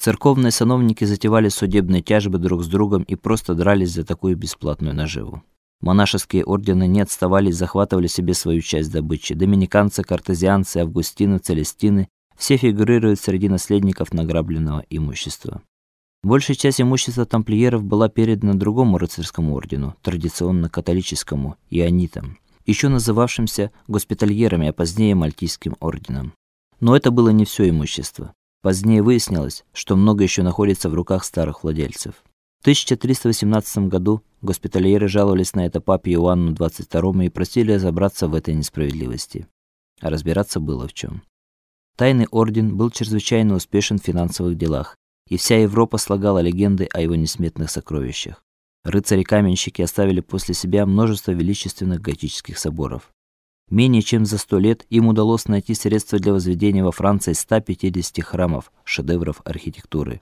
Церковные сановники затевали судебные тяжбы друг с другом и просто дрались за такую бесплатную наживу. Монашеские ордены не отставали, захватывали себе свою часть добычи. Доминиканцы, картезианцы, августины, целестины все фигурируют среди наследников награбленного имущества. Большая часть имущества тамплиеров была передана другому рыцарскому ордену, традиционно католическому, ионитам, еще называвшимся госпитальерами, а позднее мальтийским орденом. Но это было не все имущество. Позднее выяснилось, что много еще находится в руках старых владельцев. В 1318 году госпитальеры жаловались на это папе Иоанну XXII и просили разобраться в этой несправедливости. А разбираться было в чем. Тайный орден был чрезвычайно успешен в финансовых делах, и вся Европа слагала легенды о его несметных сокровищах. Рыцари-каменщики оставили после себя множество величественных готических соборов. Менее чем за сто лет им удалось найти средства для возведения во Франции 150 храмов, шедевров архитектуры.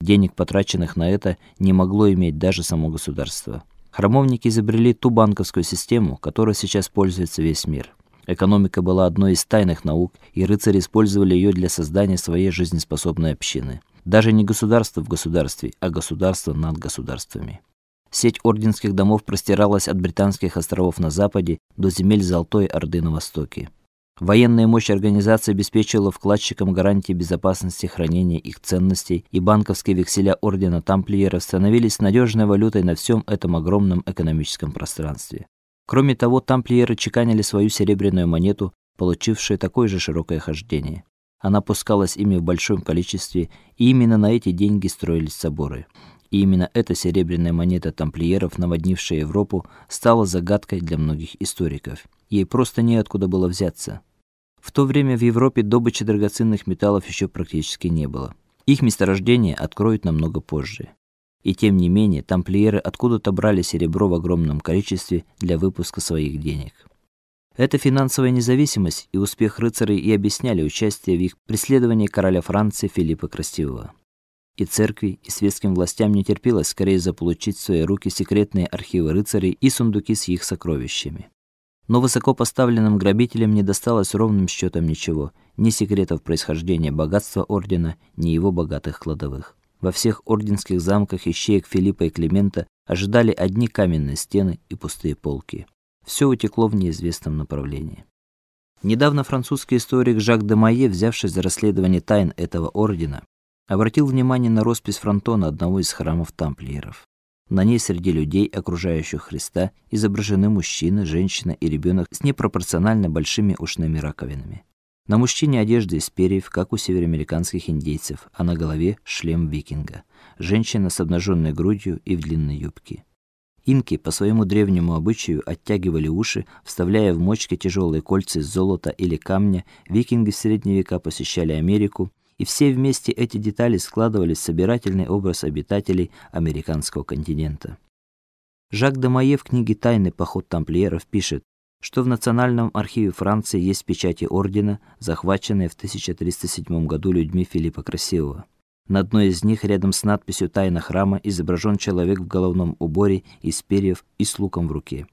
Денег, потраченных на это, не могло иметь даже само государство. Храмовники изобрели ту банковскую систему, которой сейчас пользуется весь мир. Экономика была одной из тайных наук, и рыцари использовали ее для создания своей жизнеспособной общины. Даже не государство в государстве, а государство над государствами. Сеть орденских домов простиралась от британских островов на западе до земель Золотой Орды на востоке. Военная мощь организации обеспечивала вкладчикам гарантии безопасности хранения их ценностей, и банковские векселя ордена тамплиеров становились надежной валютой на всем этом огромном экономическом пространстве. Кроме того, тамплиеры чеканили свою серебряную монету, получившую такое же широкое хождение. Она пускалась ими в большом количестве, и именно на эти деньги строились соборы. И именно эта серебряная монета тамплиеров, наводнившая Европу, стала загадкой для многих историков. Ей просто неоткуда было взяться. В то время в Европе добычи драгоценных металлов еще практически не было. Их месторождение откроют намного позже. И тем не менее, тамплиеры откуда-то брали серебро в огромном количестве для выпуска своих денег. Эта финансовая независимость и успех рыцарей и объясняли участие в их преследовании короля Франции Филиппа Красивого. И церкви, и светским властям не терпелось скорее заполучить в свои руки секретные архивы рыцарей и сундуки с их сокровищами. Но высокопоставленным грабителям не досталось ровным счетом ничего, ни секретов происхождения богатства ордена, ни его богатых кладовых. Во всех орденских замках ищеек Филиппа и Климента ожидали одни каменные стены и пустые полки. Все утекло в неизвестном направлении. Недавно французский историк Жак де Майе, взявшись за расследование тайн этого ордена, обратил внимание на роспись фронтона одного из храмов тамплиеров. На ней среди людей, окружающих Христа, изображены мужчина, женщина и ребенок с непропорционально большими ушными раковинами. На мужчине одежда из перьев, как у североамериканских индейцев, а на голове шлем викинга. Женщина с обнаженной грудью и в длинной юбке. Инки по своему древнему обычаю оттягивали уши, вставляя в мочки тяжелые кольца из золота или камня. Викинги в средние века посещали Америку и все вместе эти детали складывались в собирательный образ обитателей американского континента. Жак де Майе в книге Тайный поход тамплиеров пишет, что в Национальном архиве Франции есть печати ордена, захваченные в 1307 году людьми Филиппа Красивого. На одной из них, рядом с надписью Тайна храма, изображен человек в головном уборе из перьев и с луком в руке.